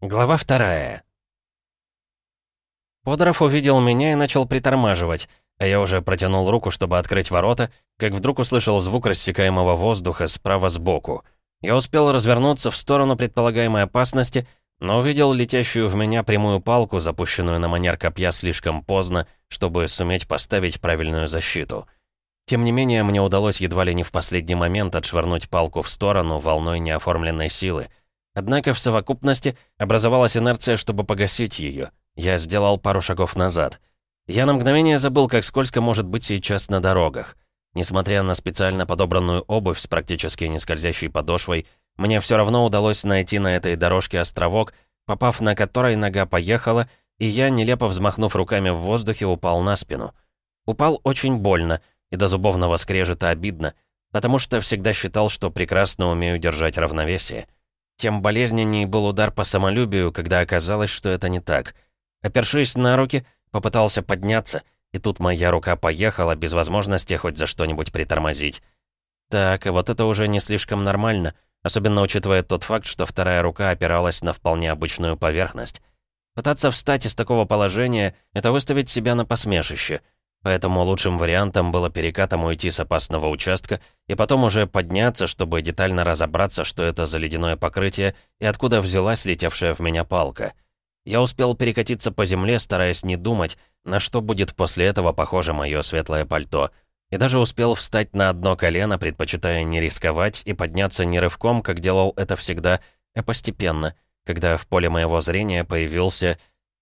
Глава вторая. Подоров увидел меня и начал притормаживать, а я уже протянул руку, чтобы открыть ворота, как вдруг услышал звук рассекаемого воздуха справа сбоку. Я успел развернуться в сторону предполагаемой опасности, но увидел летящую в меня прямую палку, запущенную на манер копья слишком поздно, чтобы суметь поставить правильную защиту. Тем не менее, мне удалось едва ли не в последний момент отшвырнуть палку в сторону волной неоформленной силы — Однако в совокупности образовалась инерция, чтобы погасить ее. Я сделал пару шагов назад. Я на мгновение забыл, как скользко может быть сейчас на дорогах. Несмотря на специально подобранную обувь с практически не скользящей подошвой, мне все равно удалось найти на этой дорожке островок, попав на который нога поехала, и я, нелепо взмахнув руками в воздухе, упал на спину. Упал очень больно, и до зубовного скрежета обидно, потому что всегда считал, что прекрасно умею держать равновесие. Тем болезненней был удар по самолюбию, когда оказалось, что это не так. Опершись на руки, попытался подняться, и тут моя рука поехала, без возможности хоть за что-нибудь притормозить. Так, вот это уже не слишком нормально, особенно учитывая тот факт, что вторая рука опиралась на вполне обычную поверхность. Пытаться встать из такого положения — это выставить себя на посмешище — Поэтому лучшим вариантом было перекатом уйти с опасного участка и потом уже подняться, чтобы детально разобраться, что это за ледяное покрытие и откуда взялась летевшая в меня палка. Я успел перекатиться по земле, стараясь не думать, на что будет после этого похоже мое светлое пальто. И даже успел встать на одно колено, предпочитая не рисковать и подняться не рывком, как делал это всегда, а постепенно, когда в поле моего зрения появился...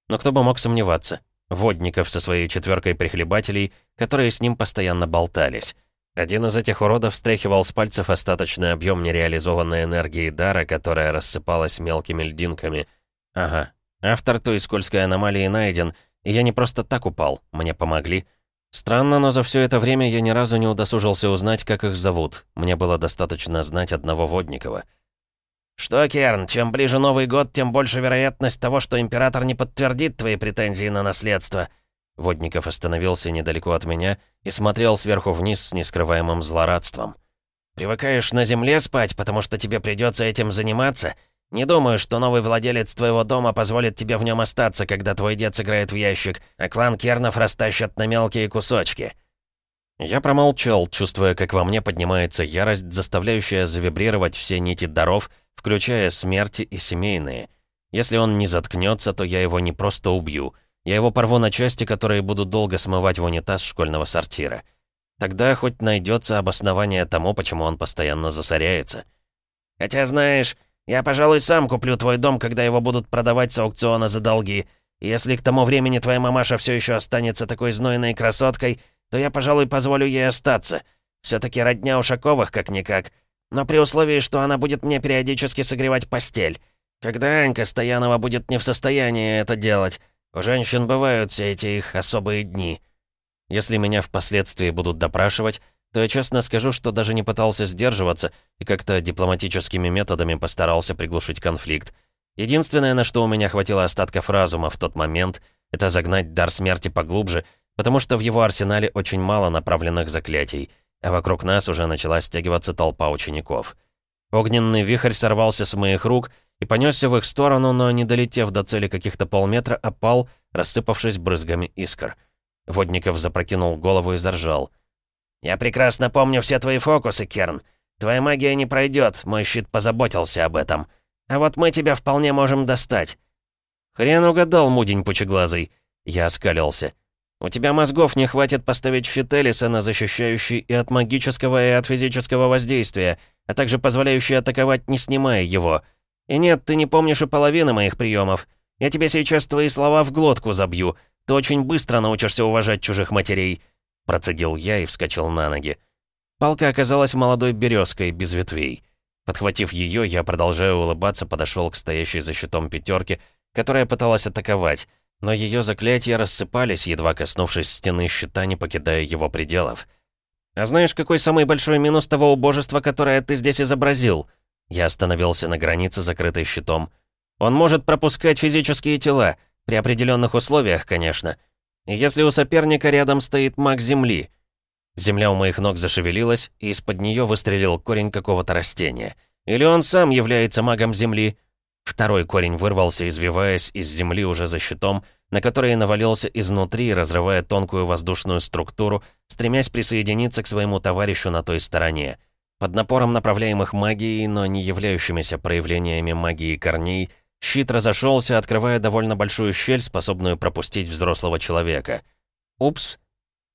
Но кто бы мог сомневаться, Водников со своей четверкой прихлебателей, которые с ним постоянно болтались. Один из этих уродов встряхивал с пальцев остаточный объем нереализованной энергии дара, которая рассыпалась мелкими льдинками. Ага, автор той скользкой аномалии найден, и я не просто так упал, мне помогли. Странно, но за все это время я ни разу не удосужился узнать, как их зовут. Мне было достаточно знать одного Водникова — «Что, Керн, чем ближе Новый год, тем больше вероятность того, что Император не подтвердит твои претензии на наследство». Водников остановился недалеко от меня и смотрел сверху вниз с нескрываемым злорадством. «Привыкаешь на земле спать, потому что тебе придется этим заниматься? Не думаю, что новый владелец твоего дома позволит тебе в нем остаться, когда твой дед сыграет в ящик, а клан Кернов растащат на мелкие кусочки». Я промолчал, чувствуя, как во мне поднимается ярость, заставляющая завибрировать все нити даров — включая смерти и семейные. Если он не заткнется, то я его не просто убью. Я его порву на части, которые будут долго смывать в унитаз школьного сортира. Тогда хоть найдется обоснование тому, почему он постоянно засоряется. Хотя, знаешь, я, пожалуй, сам куплю твой дом, когда его будут продавать с аукциона за долги. И если к тому времени твоя мамаша все еще останется такой знойной красоткой, то я, пожалуй, позволю ей остаться. Все-таки родня Ушаковых, как-никак. Но при условии, что она будет мне периодически согревать постель. Когда Анька Стоянова будет не в состоянии это делать. У женщин бывают все эти их особые дни. Если меня впоследствии будут допрашивать, то я честно скажу, что даже не пытался сдерживаться и как-то дипломатическими методами постарался приглушить конфликт. Единственное, на что у меня хватило остатков разума в тот момент, это загнать дар смерти поглубже, потому что в его арсенале очень мало направленных заклятий — а вокруг нас уже начала стягиваться толпа учеников. Огненный вихрь сорвался с моих рук и понесся в их сторону, но, не долетев до цели каких-то полметра, опал, рассыпавшись брызгами искр. Водников запрокинул голову и заржал. «Я прекрасно помню все твои фокусы, Керн. Твоя магия не пройдет, мой щит позаботился об этом. А вот мы тебя вполне можем достать». «Хрен угадал, мудень пучеглазый». Я оскалился. У тебя мозгов не хватит поставить щит Элисона, защищающий и от магического, и от физического воздействия, а также позволяющий атаковать, не снимая его. И нет, ты не помнишь и половины моих приемов. Я тебе сейчас твои слова в глотку забью. Ты очень быстро научишься уважать чужих матерей». Процедил я и вскочил на ноги. Палка оказалась молодой березкой, без ветвей. Подхватив ее, я, продолжая улыбаться, подошел к стоящей за щитом пятерке, которая пыталась атаковать — но ее заклятия рассыпались, едва коснувшись стены щита, не покидая его пределов. «А знаешь, какой самый большой минус того убожества, которое ты здесь изобразил?» Я остановился на границе, закрытой щитом. «Он может пропускать физические тела, при определенных условиях, конечно. Если у соперника рядом стоит маг Земли...» Земля у моих ног зашевелилась, и из-под нее выстрелил корень какого-то растения. «Или он сам является магом Земли?» Второй корень вырвался, извиваясь из земли уже за щитом, на который навалился изнутри, разрывая тонкую воздушную структуру, стремясь присоединиться к своему товарищу на той стороне. Под напором направляемых магией, но не являющимися проявлениями магии корней, щит разошелся, открывая довольно большую щель, способную пропустить взрослого человека. Упс.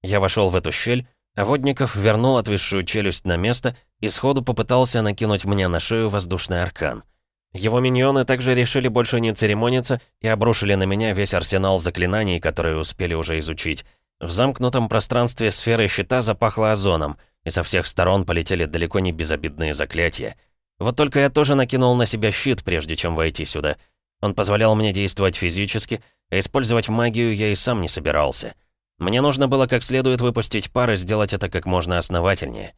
Я вошел в эту щель, а Водников вернул отвисшую челюсть на место и сходу попытался накинуть мне на шею воздушный аркан. Его миньоны также решили больше не церемониться и обрушили на меня весь арсенал заклинаний, которые успели уже изучить. В замкнутом пространстве сферы щита запахло озоном — и со всех сторон полетели далеко не безобидные заклятия. Вот только я тоже накинул на себя щит, прежде чем войти сюда. Он позволял мне действовать физически, а использовать магию я и сам не собирался. Мне нужно было как следует выпустить пар и сделать это как можно основательнее.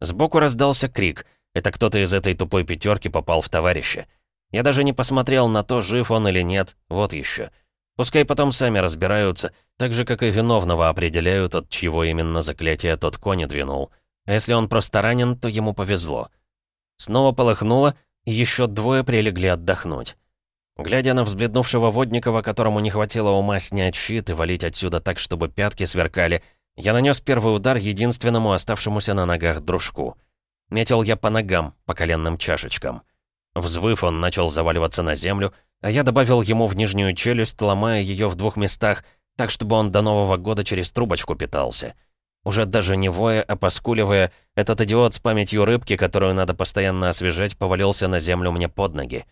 Сбоку раздался крик. Это кто-то из этой тупой пятерки попал в товарища. Я даже не посмотрел на то, жив он или нет, вот еще. Пускай потом сами разбираются, так же, как и виновного определяют, от чьего именно заклятия тот кони двинул. А если он просто ранен, то ему повезло. Снова полыхнуло, и еще двое прилегли отдохнуть. Глядя на взбледнувшего Водникова, которому не хватило ума снять щит и валить отсюда так, чтобы пятки сверкали, я нанес первый удар единственному оставшемуся на ногах дружку. Метил я по ногам, по коленным чашечкам. Взвыв, он начал заваливаться на землю, а я добавил ему в нижнюю челюсть, ломая ее в двух местах, так, чтобы он до Нового года через трубочку питался. Уже даже не воя, а поскуливая, этот идиот с памятью рыбки, которую надо постоянно освежать, повалился на землю мне под ноги.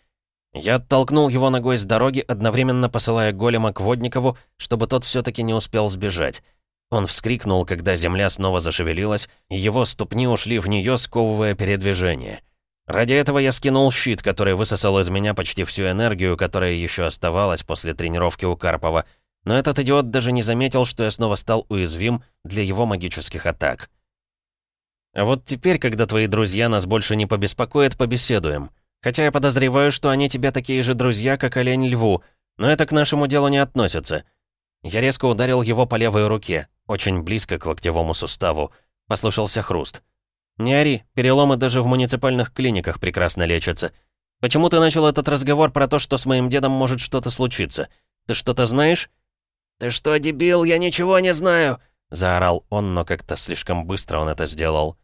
Я оттолкнул его ногой с дороги, одновременно посылая голема к Водникову, чтобы тот все таки не успел сбежать. Он вскрикнул, когда земля снова зашевелилась, и его ступни ушли в нее, сковывая передвижение. Ради этого я скинул щит, который высосал из меня почти всю энергию, которая еще оставалась после тренировки у Карпова. Но этот идиот даже не заметил, что я снова стал уязвим для его магических атак. А вот теперь, когда твои друзья нас больше не побеспокоят, побеседуем. Хотя я подозреваю, что они тебе такие же друзья, как олень льву, но это к нашему делу не относится. Я резко ударил его по левой руке, очень близко к локтевому суставу. Послышался хруст. «Не ори, переломы даже в муниципальных клиниках прекрасно лечатся. Почему ты начал этот разговор про то, что с моим дедом может что-то случиться? Ты что-то знаешь?» «Ты что, дебил, я ничего не знаю!» Заорал он, но как-то слишком быстро он это сделал.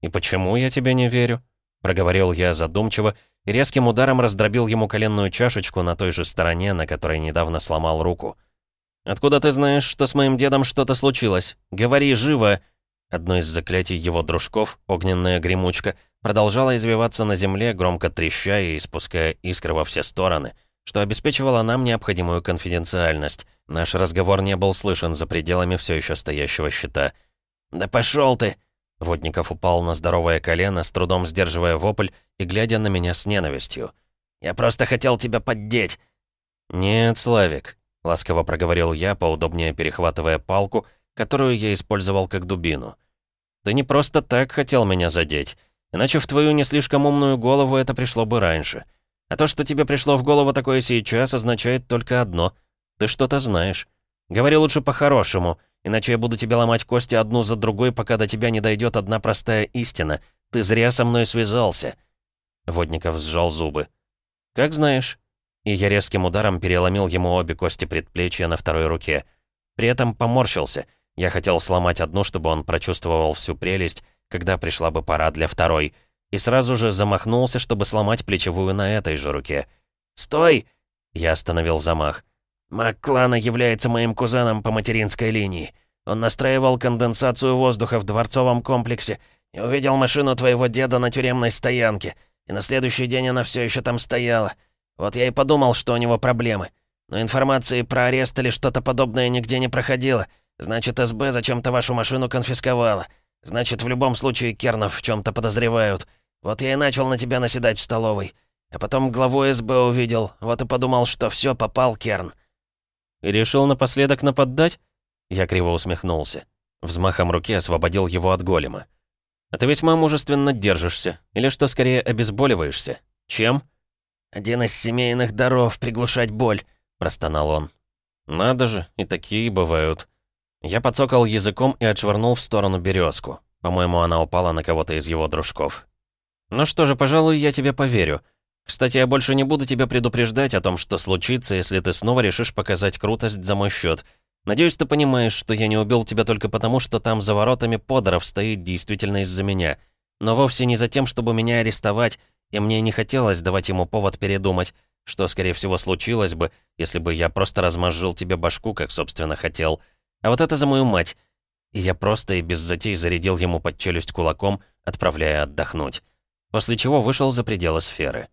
«И почему я тебе не верю?» Проговорил я задумчиво и резким ударом раздробил ему коленную чашечку на той же стороне, на которой недавно сломал руку. «Откуда ты знаешь, что с моим дедом что-то случилось? Говори живо!» Одно из заклятий его дружков, огненная гремучка, продолжала извиваться на земле, громко треща и испуская искры во все стороны, что обеспечивало нам необходимую конфиденциальность. Наш разговор не был слышен за пределами все еще стоящего щита. «Да пошел ты!» Водников упал на здоровое колено, с трудом сдерживая вопль и глядя на меня с ненавистью. «Я просто хотел тебя поддеть!» «Нет, Славик», — ласково проговорил я, поудобнее перехватывая палку — которую я использовал как дубину. Ты не просто так хотел меня задеть, иначе в твою не слишком умную голову это пришло бы раньше. А то, что тебе пришло в голову такое сейчас, означает только одно. Ты что-то знаешь. Говори лучше по-хорошему, иначе я буду тебе ломать кости одну за другой, пока до тебя не дойдет одна простая истина. Ты зря со мной связался». Водников сжал зубы. «Как знаешь». И я резким ударом переломил ему обе кости предплечья на второй руке. При этом поморщился — я хотел сломать одну, чтобы он прочувствовал всю прелесть, когда пришла бы пора для второй, и сразу же замахнулся, чтобы сломать плечевую на этой же руке. «Стой!» Я остановил замах. «Маг клана является моим кузеном по материнской линии. Он настраивал конденсацию воздуха в дворцовом комплексе и увидел машину твоего деда на тюремной стоянке, и на следующий день она все еще там стояла. Вот я и подумал, что у него проблемы. Но информации про арест или что-то подобное нигде не проходило». Значит, СБ зачем-то вашу машину конфисковала. Значит, в любом случае Кернов в чем-то подозревают. Вот я и начал на тебя наседать в столовой. А потом главу СБ увидел, вот и подумал, что все попал Керн. И решил напоследок нападать? Я криво усмехнулся. Взмахом руки освободил его от голема. «А ты весьма мужественно держишься. Или что, скорее, обезболиваешься? Чем?» «Один из семейных даров — приглушать боль», — простонал он. «Надо же, и такие бывают». Я подсокал языком и отшвырнул в сторону березку. По-моему, она упала на кого-то из его дружков. «Ну что же, пожалуй, я тебе поверю. Кстати, я больше не буду тебя предупреждать о том, что случится, если ты снова решишь показать крутость за мой счет. Надеюсь, ты понимаешь, что я не убил тебя только потому, что там за воротами Подоров стоит действительно из-за меня. Но вовсе не за тем, чтобы меня арестовать, и мне не хотелось давать ему повод передумать, что, скорее всего, случилось бы, если бы я просто размозжил тебе башку, как, собственно, хотел. А вот это за мою мать. И я просто и без затей зарядил ему под челюсть кулаком, отправляя отдохнуть. После чего вышел за пределы сферы.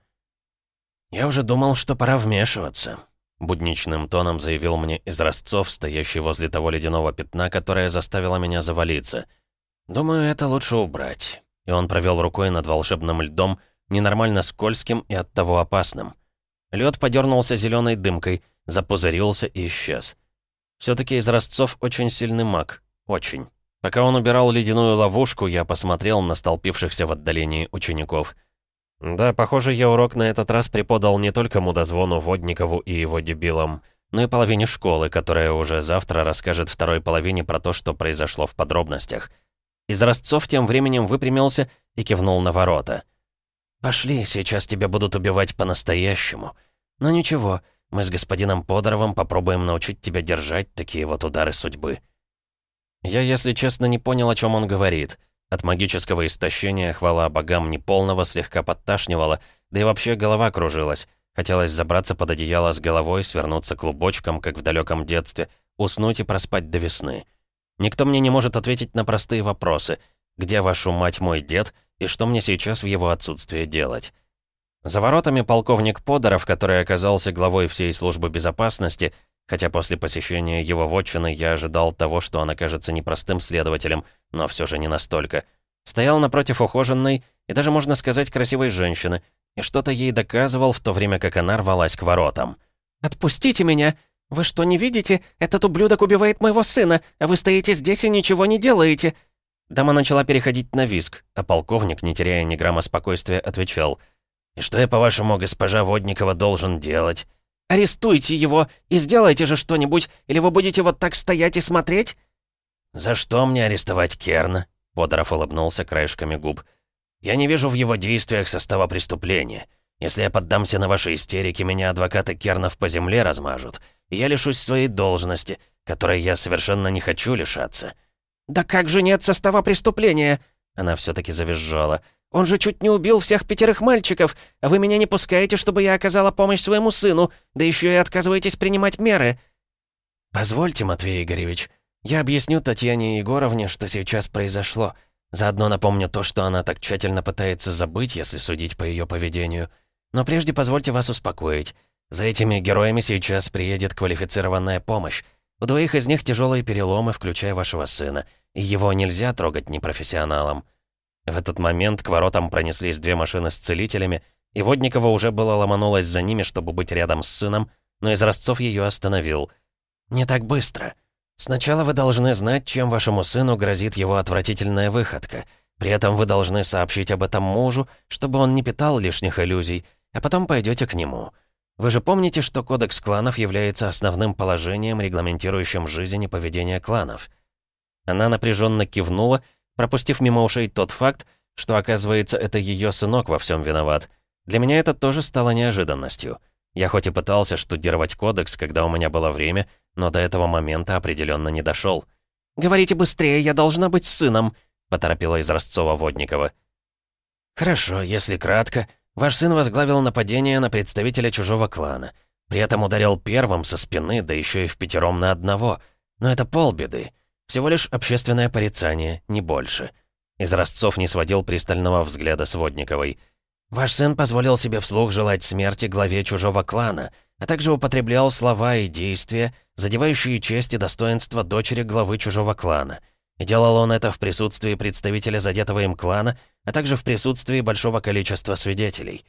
«Я уже думал, что пора вмешиваться», — будничным тоном заявил мне из Ростцов, стоящий возле того ледяного пятна, которое заставило меня завалиться. «Думаю, это лучше убрать». И он провел рукой над волшебным льдом, ненормально скользким и оттого опасным. Лед подернулся зеленой дымкой, запузырился и исчез. Все-таки из Ростцов очень сильный маг. Очень. Пока он убирал ледяную ловушку, я посмотрел на столпившихся в отдалении учеников. Да, похоже, я урок на этот раз преподал не только мудозвону Водникову и его дебилам, но и половине школы, которая уже завтра расскажет второй половине про то, что произошло в подробностях. Из Ростцов тем временем выпрямился и кивнул на ворота. «Пошли, сейчас тебя будут убивать по-настоящему. Но ничего, мы с господином Подоровым попробуем научить тебя держать такие вот удары судьбы». Я, если честно, не понял, о чем он говорит. От магического истощения, хвала богам, неполного слегка подташнивало, да и вообще голова кружилась. Хотелось забраться под одеяло с головой, свернуться клубочком, как в далеком детстве, уснуть и проспать до весны. Никто мне не может ответить на простые вопросы. Где, вашу мать, мой дед, и что мне сейчас в его отсутствии делать? За воротами полковник Подоров, который оказался главой всей службы безопасности, хотя после посещения его вотчины я ожидал того, что он окажется непростым следователем, но все же не настолько. Стоял напротив ухоженной и даже, можно сказать, красивой женщины, и что-то ей доказывал, в то время как она рвалась к воротам. «Отпустите меня! Вы что, не видите? Этот ублюдок убивает моего сына, а вы стоите здесь и ничего не делаете!» Дама начала переходить на виск, а полковник, не теряя ни грамма спокойствия, отвечал. «И что я, по-вашему, госпожа Водникова, должен делать?» «Арестуйте его и сделайте же что-нибудь, или вы будете вот так стоять и смотреть?» «За что мне арестовать Керна?» Подоров улыбнулся краешками губ. «Я не вижу в его действиях состава преступления. Если я поддамся на ваши истерики, меня адвокаты Кернов по земле размажут, и я лишусь своей должности, которой я совершенно не хочу лишаться». «Да как же нет состава преступления?» Она все таки завизжала. Он же чуть не убил всех пятерых мальчиков, а вы меня не пускаете, чтобы я оказала помощь своему сыну, да еще и отказываетесь принимать меры». «Позвольте, Матвей Игоревич, я объясню Татьяне Егоровне, что сейчас произошло. Заодно напомню то, что она так тщательно пытается забыть, если судить по ее поведению. Но прежде позвольте вас успокоить. За этими героями сейчас приедет квалифицированная помощь. У двоих из них тяжелые переломы, включая вашего сына, и его нельзя трогать непрофессионалом». В этот момент к воротам пронеслись две машины с целителями, и Водникова уже было ломанулась за ними, чтобы быть рядом с сыном, но из Ростцов ее остановил. «Не так быстро. Сначала вы должны знать, чем вашему сыну грозит его отвратительная выходка. При этом вы должны сообщить об этом мужу, чтобы он не питал лишних иллюзий, а потом пойдете к нему. Вы же помните, что кодекс кланов является основным положением, регламентирующим жизнь и поведение кланов?» Она напряженно кивнула, пропустив мимо ушей тот факт, что, оказывается, это ее сынок во всем виноват. Для меня это тоже стало неожиданностью. Я хоть и пытался штудировать кодекс, когда у меня было время, но до этого момента определенно не дошел. «Говорите быстрее, я должна быть сыном», — поторопила из Ростцова-Водникова. «Хорошо, если кратко. Ваш сын возглавил нападение на представителя чужого клана. При этом ударил первым со спины, да еще и в пятером на одного. Но это полбеды. Всего лишь общественное порицание, не больше. Из Ростцов не сводил пристального взгляда Сводниковой. «Ваш сын позволил себе вслух желать смерти главе чужого клана, а также употреблял слова и действия, задевающие честь и достоинство дочери главы чужого клана. Делал он это в присутствии представителя задетого им клана, а также в присутствии большого количества свидетелей.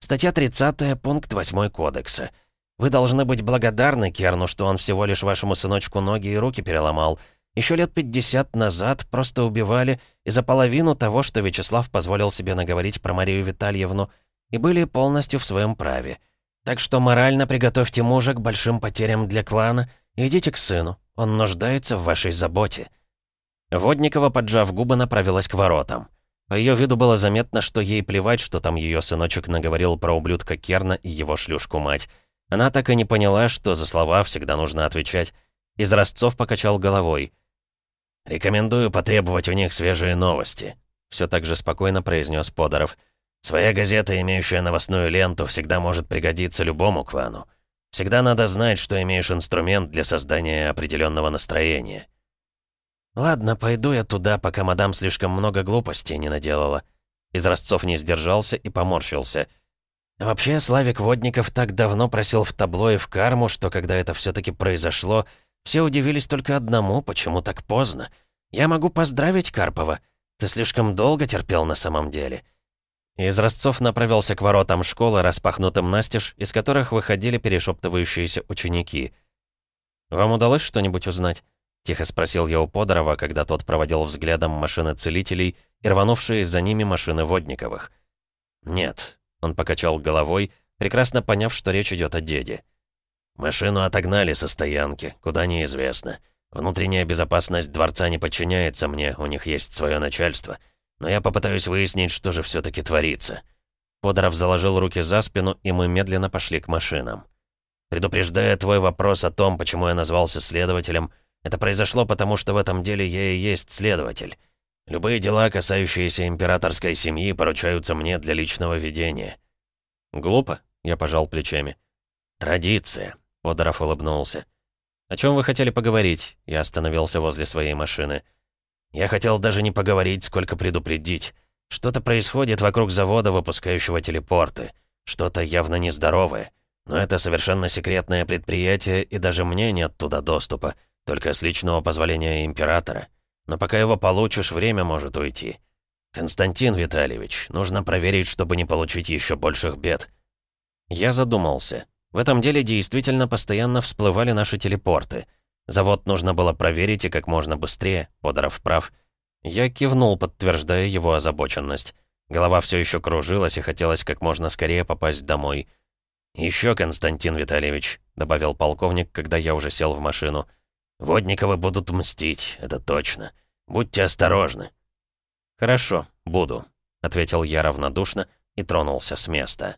Статья 30, пункт 8 кодекса. Вы должны быть благодарны Керну, что он всего лишь вашему сыночку ноги и руки переломал, еще лет 50 назад просто убивали и за половину того, что Вячеслав позволил себе наговорить про Марию Витальевну, и были полностью в своем праве. Так что морально приготовьте мужа к большим потерям для клана и идите к сыну, он нуждается в вашей заботе». Водникова, поджав губы, направилась к воротам. По ее виду было заметно, что ей плевать, что там ее сыночек наговорил про ублюдка Керна и его шлюшку-мать. Она так и не поняла, что за слова всегда нужно отвечать. Из покачал головой. «Рекомендую потребовать у них свежие новости», — все так же спокойно произнес Подоров. «Своя газета, имеющая новостную ленту, всегда может пригодиться любому клану. Всегда надо знать, что имеешь инструмент для создания определенного настроения». «Ладно, пойду я туда, пока мадам слишком много глупостей не наделала». Из Ростцов не сдержался и поморщился. «Вообще, Славик Водников так давно просил в табло и в карму, что когда это все таки произошло, все удивились только одному, почему так поздно. Я могу поздравить Карпова. Ты слишком долго терпел на самом деле». Из Ростцов направился к воротам школы, распахнутым настежь, из которых выходили перешептывающиеся ученики. «Вам удалось что-нибудь узнать?» Тихо спросил я у Подорова, когда тот проводил взглядом машины целителей и рванувшие за ними машины Водниковых. «Нет», — он покачал головой, прекрасно поняв, что речь идет о деде. «Машину отогнали со стоянки, куда неизвестно. Внутренняя безопасность дворца не подчиняется мне, у них есть свое начальство. Но я попытаюсь выяснить, что же все таки творится». Подоров заложил руки за спину, и мы медленно пошли к машинам. «Предупреждая твой вопрос о том, почему я назвался следователем, — это произошло потому, что в этом деле я и есть следователь. Любые дела, касающиеся императорской семьи, поручаются мне для личного ведения». «Глупо?» — я пожал плечами. «Традиция», — Подоров улыбнулся. «О чем вы хотели поговорить?» Я остановился возле своей машины. «Я хотел даже не поговорить, сколько предупредить. Что-то происходит вокруг завода, выпускающего телепорты. Что-то явно нездоровое. Но это совершенно секретное предприятие, и даже мне нет туда доступа. Только с личного позволения императора. Но пока его получишь, время может уйти. Константин Витальевич, нужно проверить, чтобы не получить еще больших бед. Я задумался. В этом деле действительно постоянно всплывали наши телепорты. Завод нужно было проверить и как можно быстрее, Подоров прав. Я кивнул, подтверждая его озабоченность. Голова все еще кружилась и хотелось как можно скорее попасть домой. «Еще, Константин Витальевич», — добавил полковник, когда я уже сел в машину, — Водниковы будут мстить, это точно. Будьте осторожны». «Хорошо, буду», — ответил я равнодушно и тронулся с места.